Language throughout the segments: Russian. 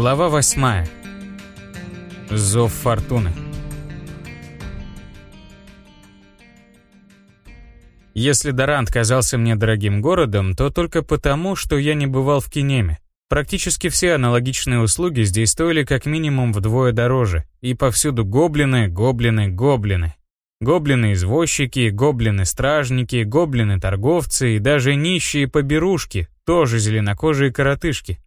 Глава восьмая. Зов фортуны. Если Дорант казался мне дорогим городом, то только потому, что я не бывал в Кинеме. Практически все аналогичные услуги здесь стоили как минимум вдвое дороже, и повсюду гоблины, гоблины, гоблины. Гоблины-извозчики, гоблины-стражники, гоблины-торговцы и даже нищие поберушки, тоже зеленокожие коротышки.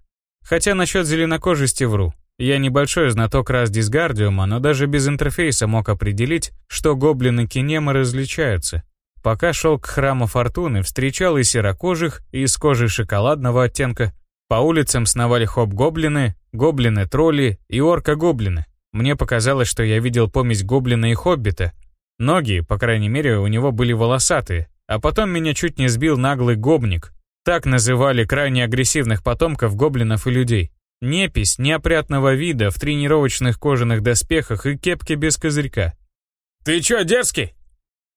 Хотя насчет зеленокожести вру. Я небольшой знаток раз дисгардиума, но даже без интерфейса мог определить, что гоблины кинемы различаются. Пока шел к храму Фортуны, встречал и серокожих, и с кожей шоколадного оттенка. По улицам сновали хоп-гоблины, гоблины-тролли и орка-гоблины. Мне показалось, что я видел помесь гоблина и хоббита. Ноги, по крайней мере, у него были волосатые. А потом меня чуть не сбил наглый гобник. Так называли крайне агрессивных потомков гоблинов и людей. Непись неопрятного вида в тренировочных кожаных доспехах и кепке без козырька. «Ты чё, дерзкий?»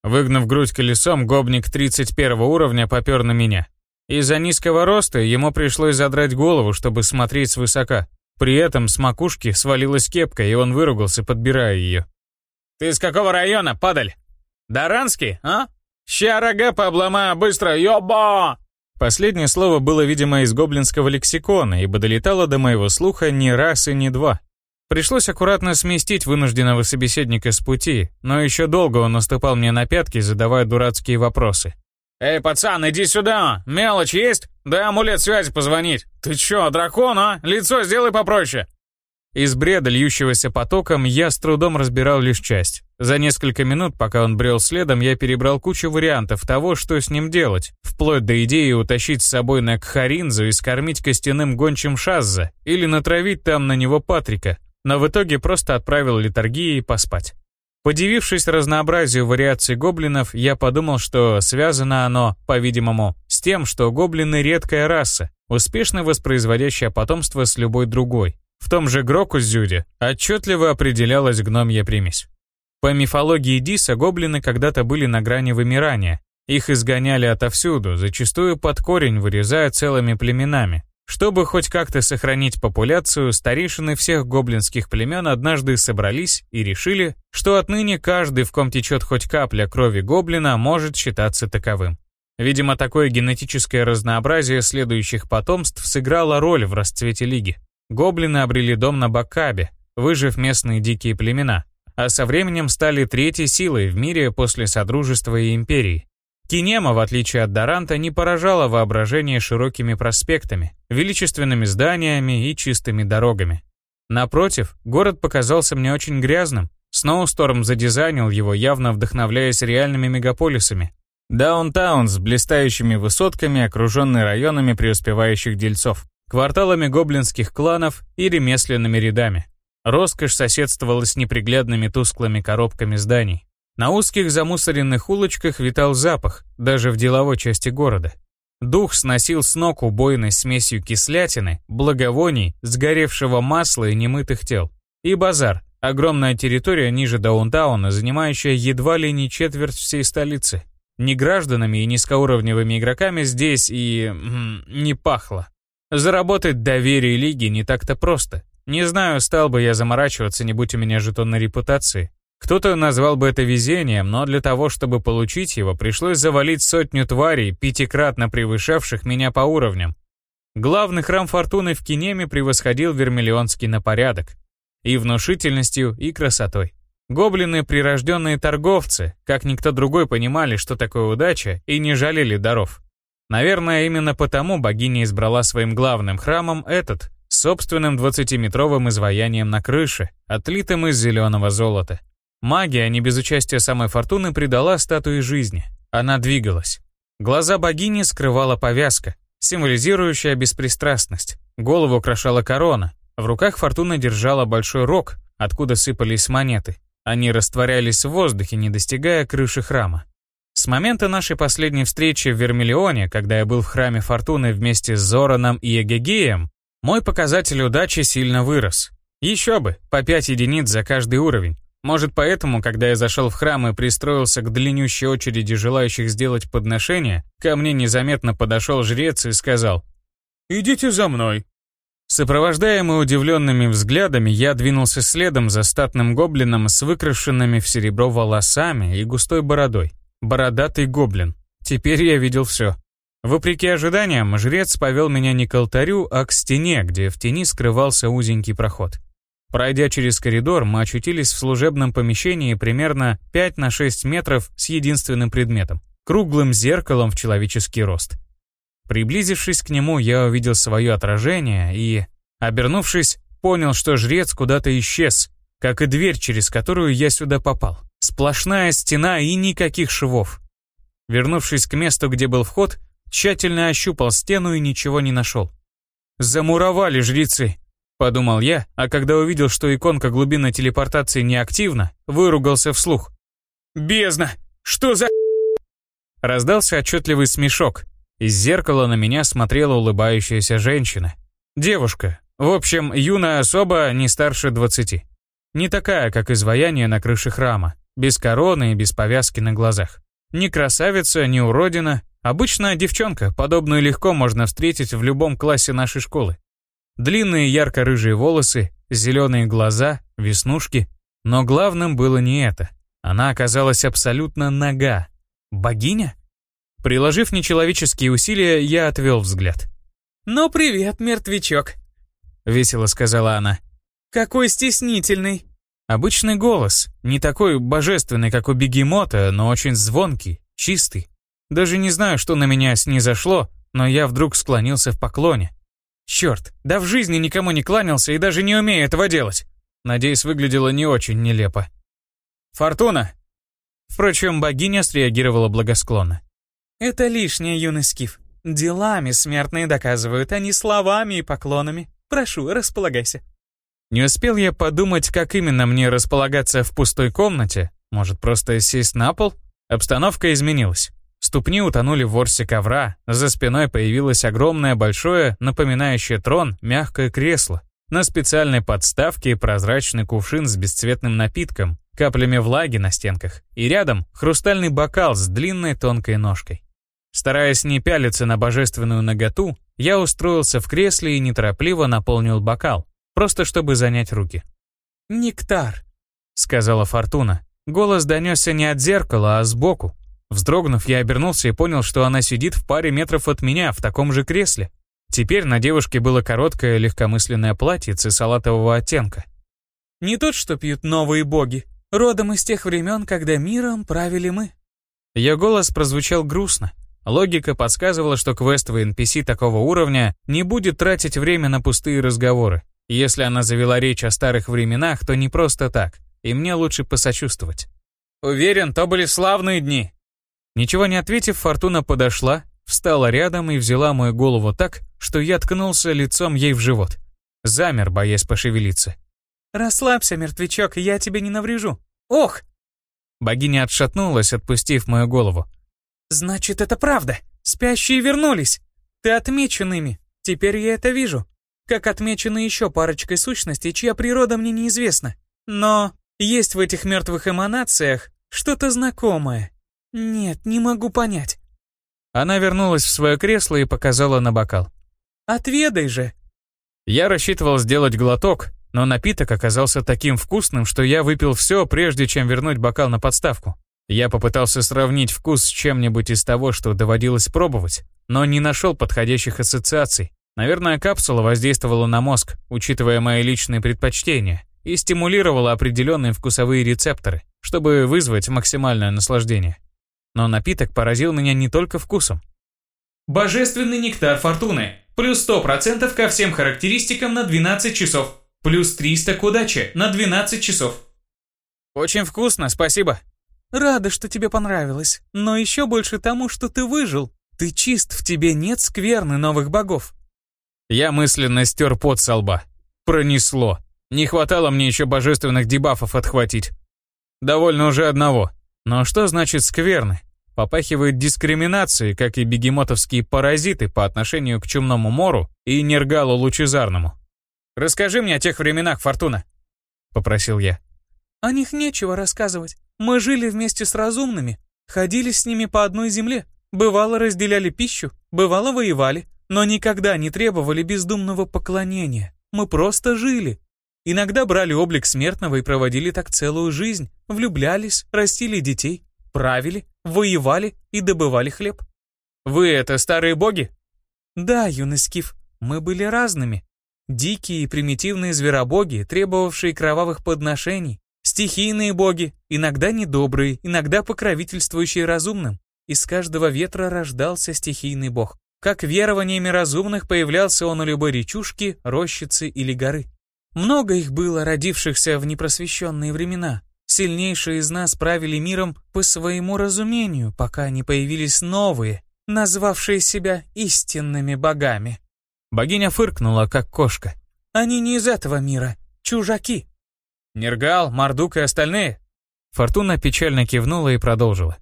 Выгнув грудь колесом, гобник 31 уровня попер на меня. Из-за низкого роста ему пришлось задрать голову, чтобы смотреть свысока. При этом с макушки свалилась кепка, и он выругался, подбирая ее. «Ты из какого района, падаль? Даранский, а? Ща рога пообломаю быстро, ёба!» Последнее слово было, видимо, из гоблинского лексикона, ибо долетало до моего слуха не раз и не два. Пришлось аккуратно сместить вынужденного собеседника с пути, но еще долго он наступал мне на пятки, задавая дурацкие вопросы. «Эй, пацан, иди сюда! Мелочь есть? Дай амулет связи позвонить! Ты чё, дракон, а? Лицо сделай попроще!» Из бреда, льющегося потоком, я с трудом разбирал лишь часть. За несколько минут, пока он брел следом, я перебрал кучу вариантов того, что с ним делать, вплоть до идеи утащить с собой на Кхаринзу и скормить костяным гончим Шазза, или натравить там на него Патрика, но в итоге просто отправил литургии поспать. Подивившись разнообразию вариаций гоблинов, я подумал, что связано оно, по-видимому, с тем, что гоблины — редкая раса, успешно воспроизводящая потомство с любой другой. В том же Грокузюде отчетливо определялась гномья примесь. По мифологии Диса гоблины когда-то были на грани вымирания. Их изгоняли отовсюду, зачастую под корень вырезая целыми племенами, чтобы хоть как-то сохранить популяцию, старейшины всех гоблинских племен однажды собрались и решили, что отныне каждый, в ком течет хоть капля крови гоблина, может считаться таковым. Видимо, такое генетическое разнообразие следующих потомств сыграло роль в расцвете Лиги. Гоблины обрели дом на Баккабе, выжив местные дикие племена, а со временем стали третьей силой в мире после Содружества и Империи. Кинема, в отличие от Доранта, не поражала воображение широкими проспектами, величественными зданиями и чистыми дорогами. Напротив, город показался мне очень грязным. Сноусторм задизайнил его, явно вдохновляясь реальными мегаполисами. Даунтаун с блистающими высотками, окруженный районами преуспевающих дельцов, кварталами гоблинских кланов и ремесленными рядами. Роскошь соседствовала с неприглядными тусклыми коробками зданий. На узких замусоренных улочках витал запах, даже в деловой части города. Дух сносил с ног убойной смесью кислятины, благовоний, сгоревшего масла и немытых тел. И базар, огромная территория ниже даунтауна, занимающая едва ли не четверть всей столицы. Ни гражданами и низкоуровневыми игроками здесь и... Не пахло. Заработать доверие лиги не так-то просто. Не знаю, стал бы я заморачиваться, не будь у меня жетонной репутации. Кто-то назвал бы это везением, но для того, чтобы получить его, пришлось завалить сотню тварей, пятикратно превышавших меня по уровням. Главный храм Фортуны в Кинеме превосходил Вермиллионский на порядок. И внушительностью, и красотой. Гоблины — прирожденные торговцы, как никто другой понимали, что такое удача, и не жалели даров. Наверное, именно потому богиня избрала своим главным храмом этот, собственным 20-метровым изваянием на крыше, отлитым из зеленого золота. Магия, не без участия самой Фортуны, придала статуе жизни. Она двигалась. Глаза богини скрывала повязка, символизирующая беспристрастность. Голову украшала корона. В руках Фортуна держала большой рог, откуда сыпались монеты. Они растворялись в воздухе, не достигая крыши храма. С момента нашей последней встречи в Вермиллионе, когда я был в храме Фортуны вместе с Зораном и Эгегеем, мой показатель удачи сильно вырос. Еще бы, по 5 единиц за каждый уровень. Может, поэтому, когда я зашел в храм и пристроился к длиннющей очереди желающих сделать подношение, ко мне незаметно подошел жрец и сказал «Идите за мной». Сопровождаемый удивленными взглядами, я двинулся следом за статным гоблином с выкрашенными в серебро волосами и густой бородой. Бородатый гоблин. Теперь я видел все. Вопреки ожиданиям, жрец повел меня не к алтарю, а к стене, где в тени скрывался узенький проход. Пройдя через коридор, мы очутились в служебном помещении примерно 5 на 6 метров с единственным предметом — круглым зеркалом в человеческий рост. Приблизившись к нему, я увидел свое отражение и, обернувшись, понял, что жрец куда-то исчез, как и дверь, через которую я сюда попал. Сплошная стена и никаких швов. Вернувшись к месту, где был вход, тщательно ощупал стену и ничего не нашел. «Замуровали жрецы», — подумал я, а когда увидел, что иконка глубинной телепортации неактивна, выругался вслух. «Бездна! Что за...» Раздался отчетливый смешок, из зеркала на меня смотрела улыбающаяся женщина. Девушка. В общем, юная особа не старше 20. Не такая, как изваяние на крыше храма. Без короны и без повязки на глазах. Ни красавица, ни уродина. Обычная девчонка, подобную легко можно встретить в любом классе нашей школы. Длинные ярко-рыжие волосы, зеленые глаза, веснушки. Но главным было не это. Она оказалась абсолютно нага. Богиня? Приложив нечеловеческие усилия, я отвел взгляд. «Ну привет, мертвячок», — весело сказала она. «Какой стеснительный». Обычный голос, не такой божественный, как у бегемота, но очень звонкий, чистый. Даже не знаю, что на меня снизошло, но я вдруг склонился в поклоне. Черт, да в жизни никому не кланялся и даже не умею этого делать. Надеюсь, выглядело не очень нелепо. «Фортуна!» Впрочем, богиня среагировала благосклонно. Это лишнее, юный скиф. Делами смертные доказывают, а не словами и поклонами. Прошу, располагайся. Не успел я подумать, как именно мне располагаться в пустой комнате. Может, просто сесть на пол? Обстановка изменилась. Ступни утонули в ворсе ковра, за спиной появилось огромное большое, напоминающее трон, мягкое кресло. На специальной подставке прозрачный кувшин с бесцветным напитком, каплями влаги на стенках, и рядом хрустальный бокал с длинной тонкой ножкой. Стараясь не пялиться на божественную наготу, я устроился в кресле и неторопливо наполнил бокал, просто чтобы занять руки. «Нектар», — сказала Фортуна. Голос донесся не от зеркала, а сбоку. Вздрогнув, я обернулся и понял, что она сидит в паре метров от меня, в таком же кресле. Теперь на девушке было короткое легкомысленное платьице салатового оттенка. «Не тот, что пьют новые боги, родом из тех времен, когда миром правили мы». Ее голос прозвучал грустно, Логика подсказывала, что квестовый NPC такого уровня не будет тратить время на пустые разговоры. Если она завела речь о старых временах, то не просто так, и мне лучше посочувствовать. Уверен, то были славные дни. Ничего не ответив, Фортуна подошла, встала рядом и взяла мою голову так, что я ткнулся лицом ей в живот. Замер, боясь пошевелиться. «Расслабься, мертвячок, я тебе не наврежу. Ох!» Богиня отшатнулась, отпустив мою голову. «Значит, это правда. Спящие вернулись. Ты отмечен ими. Теперь я это вижу. Как отмечены еще парочкой сущностей, чья природа мне неизвестна. Но есть в этих мертвых эманациях что-то знакомое. Нет, не могу понять». Она вернулась в свое кресло и показала на бокал. «Отведай же!» Я рассчитывал сделать глоток, но напиток оказался таким вкусным, что я выпил все, прежде чем вернуть бокал на подставку. Я попытался сравнить вкус с чем-нибудь из того, что доводилось пробовать, но не нашел подходящих ассоциаций. Наверное, капсула воздействовала на мозг, учитывая мои личные предпочтения, и стимулировала определенные вкусовые рецепторы, чтобы вызвать максимальное наслаждение. Но напиток поразил меня не только вкусом. Божественный нектар фортуны. Плюс 100% ко всем характеристикам на 12 часов. Плюс 300 к удаче на 12 часов. Очень вкусно, спасибо. Рада, что тебе понравилось, но еще больше тому, что ты выжил. Ты чист, в тебе нет скверны новых богов. Я мысленно стер пот со лба. Пронесло. Не хватало мне еще божественных дебафов отхватить. Довольно уже одного. Но что значит скверны? Попахивает дискриминацией, как и бегемотовские паразиты по отношению к Чумному Мору и Нергалу Лучезарному. «Расскажи мне о тех временах, Фортуна», — попросил я. «О них нечего рассказывать. Мы жили вместе с разумными, ходили с ними по одной земле, бывало разделяли пищу, бывало воевали, но никогда не требовали бездумного поклонения. Мы просто жили. Иногда брали облик смертного и проводили так целую жизнь, влюблялись, растили детей, правили, воевали и добывали хлеб. Вы это старые боги? Да, юный скиф, мы были разными. Дикие и примитивные зверобоги, требовавшие кровавых подношений, стихийные боги, иногда недобрые, иногда покровительствующие разумным. Из каждого ветра рождался стихийный бог. Как верованиями разумных появлялся он у любой речушки, рощицы или горы. Много их было, родившихся в непросвещенные времена. Сильнейшие из нас правили миром по своему разумению, пока не появились новые, назвавшие себя истинными богами. Богиня фыркнула, как кошка. Они не из этого мира, чужаки. Нергал, Мардук и остальные? Фортуна печально кивнула и продолжила.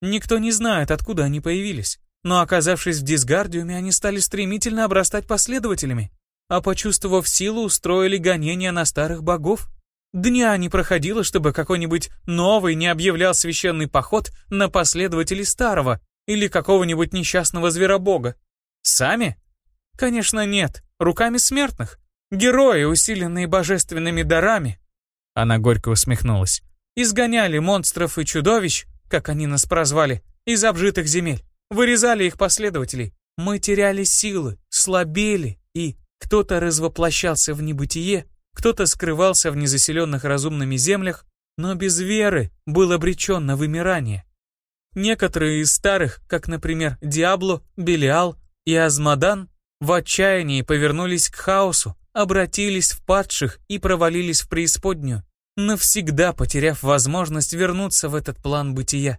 Никто не знает, откуда они появились. Но оказавшись в Дисгардиуме, они стали стремительно обрастать последователями, а почувствовав силу, устроили гонения на старых богов. Дня не проходило, чтобы какой-нибудь новый не объявлял священный поход на последователей старого или какого-нибудь несчастного зверобога. Сами? Конечно, нет. Руками смертных. Герои, усиленные божественными дарами. Она горько усмехнулась. Изгоняли монстров и чудовищ, как они нас прозвали, из обжитых земель. Вырезали их последователей. Мы теряли силы, слабели, и кто-то развоплощался в небытие, кто-то скрывался в незаселенных разумными землях, но без веры был обречен на вымирание. Некоторые из старых, как, например, Диабло, Белиал и Азмадан, в отчаянии повернулись к хаосу, обратились в падших и провалились в преисподнюю, навсегда потеряв возможность вернуться в этот план бытия.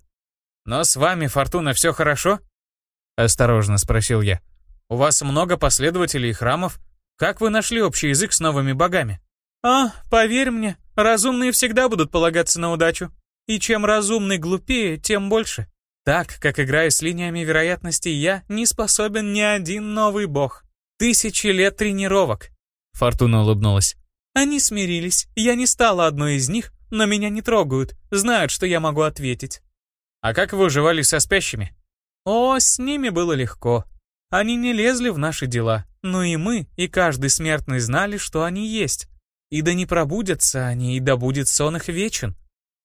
«Но с вами, Фортуна, все хорошо?» — осторожно спросил я. «У вас много последователей и храмов. Как вы нашли общий язык с новыми богами?» «А, поверь мне, разумные всегда будут полагаться на удачу. И чем разумный глупее, тем больше. Так, как играя с линиями вероятности, я не способен ни один новый бог. Тысячи лет тренировок». Фортуна улыбнулась. «Они смирились. Я не стала одной из них, но меня не трогают. Знают, что я могу ответить. А как вы уживали со спящими? О, с ними было легко. Они не лезли в наши дела, но и мы, и каждый смертный знали, что они есть. И да не пробудятся они, и да будет сон их вечен.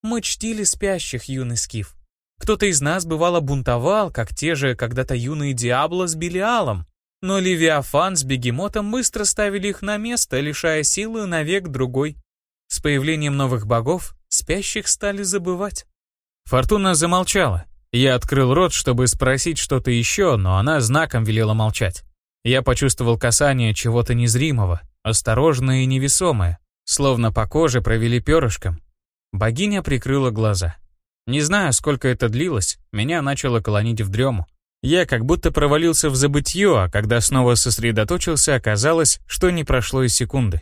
Мы чтили спящих, юный скиф. Кто-то из нас бывало бунтовал, как те же когда-то юные Диабло с Белиалом. Но Левиафан с Бегемотом быстро ставили их на место, лишая силы навек другой. С появлением новых богов спящих стали забывать. Фортуна замолчала. Я открыл рот, чтобы спросить что-то еще, но она знаком велела молчать. Я почувствовал касание чего-то незримого, осторожное и невесомое, словно по коже провели перышком. Богиня прикрыла глаза. Не знаю, сколько это длилось, меня начало колонить в дрему. Я как будто провалился в забытье, а когда снова сосредоточился, оказалось, что не прошло и секунды.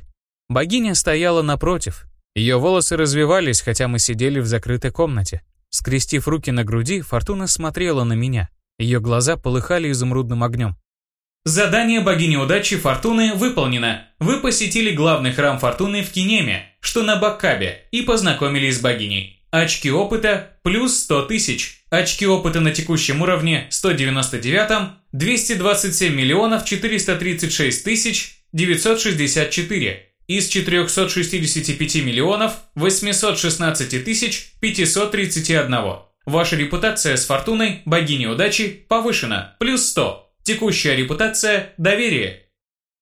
Богиня стояла напротив. Ее волосы развивались, хотя мы сидели в закрытой комнате. Скрестив руки на груди, Фортуна смотрела на меня. Ее глаза полыхали изумрудным огнем. Задание богини удачи Фортуны выполнено. Вы посетили главный храм Фортуны в Кинеме, что на Баккабе, и познакомились с богиней. Очки опыта плюс 100 тысяч. Очки опыта на текущем уровне 199 227 миллионов 436 тысяч 964 из 465 миллионов 816 тысяч 531. Ваша репутация с фортуной богини удачи повышена, плюс 100. Текущая репутация – доверие.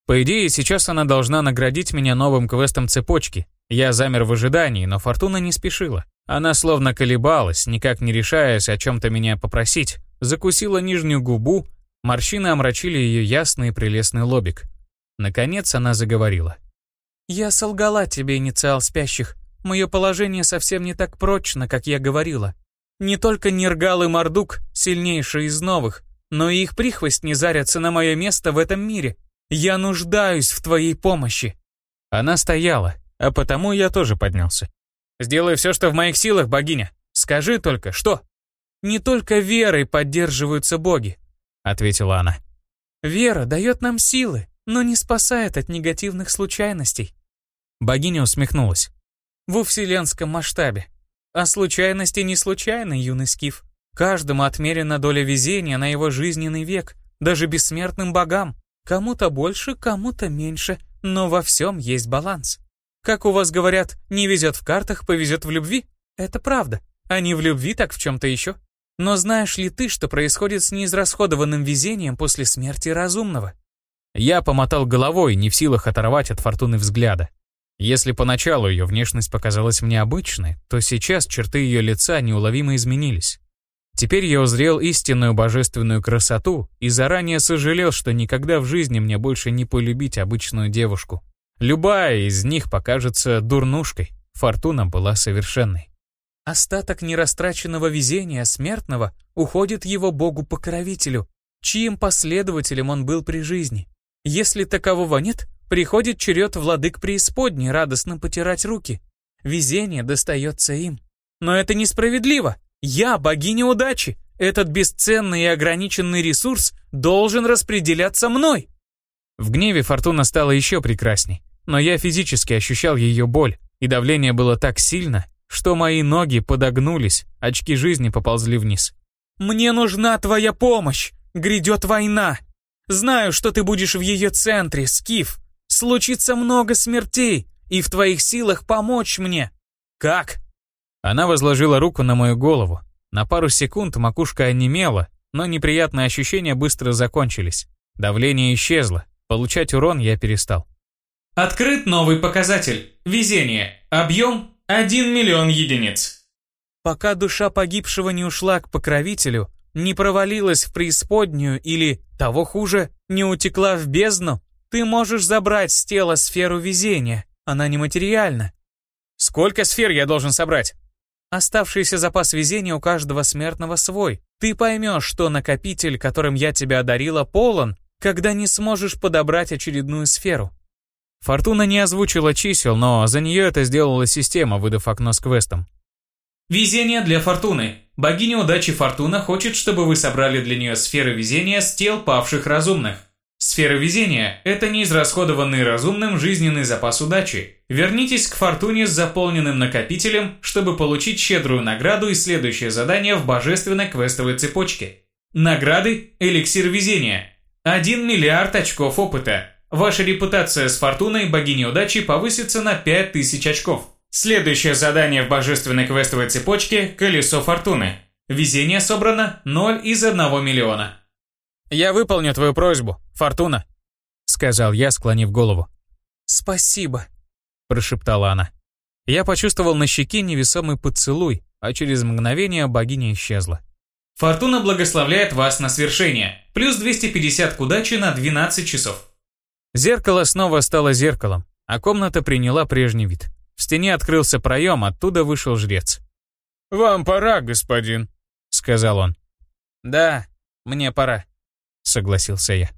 По идее, сейчас она должна наградить меня новым квестом цепочки. Я замер в ожидании, но Фортуна не спешила. Она словно колебалась, никак не решаясь о чем-то меня попросить. Закусила нижнюю губу, морщины омрачили ее ясный прелестный лобик. Наконец она заговорила. «Я солгала тебе, инициал спящих. Мое положение совсем не так прочно, как я говорила. Не только Нергал и Мардук, сильнейшие из новых, но и их прихвость не зарятся на мое место в этом мире. Я нуждаюсь в твоей помощи». Она стояла, а потому я тоже поднялся. «Сделай все, что в моих силах, богиня. Скажи только, что?» «Не только верой поддерживаются боги», — ответила она. «Вера дает нам силы, но не спасает от негативных случайностей. Богиня усмехнулась. «Во вселенском масштабе. А случайности не случайны, юный скиф. Каждому отмерена доля везения на его жизненный век, даже бессмертным богам. Кому-то больше, кому-то меньше, но во всем есть баланс. Как у вас говорят, не везет в картах, повезет в любви? Это правда. А не в любви, так в чем-то еще. Но знаешь ли ты, что происходит с неизрасходованным везением после смерти разумного? Я помотал головой, не в силах оторвать от фортуны взгляда. Если поначалу ее внешность показалась мне обычной, то сейчас черты ее лица неуловимо изменились. Теперь я узрел истинную божественную красоту и заранее сожалел, что никогда в жизни мне больше не полюбить обычную девушку. Любая из них покажется дурнушкой. Фортуна была совершенной. Остаток нерастраченного везения смертного уходит его богу-покровителю, чьим последователем он был при жизни. Если такового нет, приходит черед владык преисподней радостно потирать руки. Везение достается им. Но это несправедливо. Я богиня удачи. Этот бесценный и ограниченный ресурс должен распределяться мной. В гневе Фортуна стала еще прекрасней, но я физически ощущал ее боль, и давление было так сильно, что мои ноги подогнулись, очки жизни поползли вниз. «Мне нужна твоя помощь! Грядет война! Знаю, что ты будешь в ее центре, Скиф. Случится много смертей, и в твоих силах помочь мне. Как?» Она возложила руку на мою голову. На пару секунд макушка онемела, но неприятные ощущения быстро закончились. Давление исчезло. Получать урон я перестал. Открыт новый показатель. Везение. Объем 1 миллион единиц. Пока душа погибшего не ушла к покровителю, не провалилась в преисподнюю или, того хуже, не утекла в бездну, ты можешь забрать с тела сферу везения. Она нематериальна. Сколько сфер я должен собрать? Оставшийся запас везения у каждого смертного свой. Ты поймешь, что накопитель, которым я тебя одарила, полон, когда не сможешь подобрать очередную сферу. Фортуна не озвучила чисел, но за нее это сделала система, выдав окно с квестом. Везение для Фортуны. Богиня удачи Фортуна хочет, чтобы вы собрали для нее сферы везения с тел павших разумных. Сфера везения – это неизрасходованный разумным жизненный запас удачи. Вернитесь к Фортуне с заполненным накопителем, чтобы получить щедрую награду и следующее задание в божественной квестовой цепочке. Награды – эликсир везения. 1 миллиард очков опыта. Ваша репутация с Фортуной богини удачи повысится на 5000 очков. Следующее задание в божественной квестовой цепочке – Колесо Фортуны. Везение собрано 0 из 1 миллиона. «Я выполню твою просьбу, Фортуна», — сказал я, склонив голову. «Спасибо», — прошептала она. Я почувствовал на щеке невесомый поцелуй, а через мгновение богиня исчезла. Фортуна благословляет вас на свершение. Плюс 250 к удаче на 12 часов. Зеркало снова стало зеркалом, а комната приняла прежний вид. В стене открылся проем, оттуда вышел жрец. «Вам пора, господин», — сказал он. «Да, мне пора», — согласился я.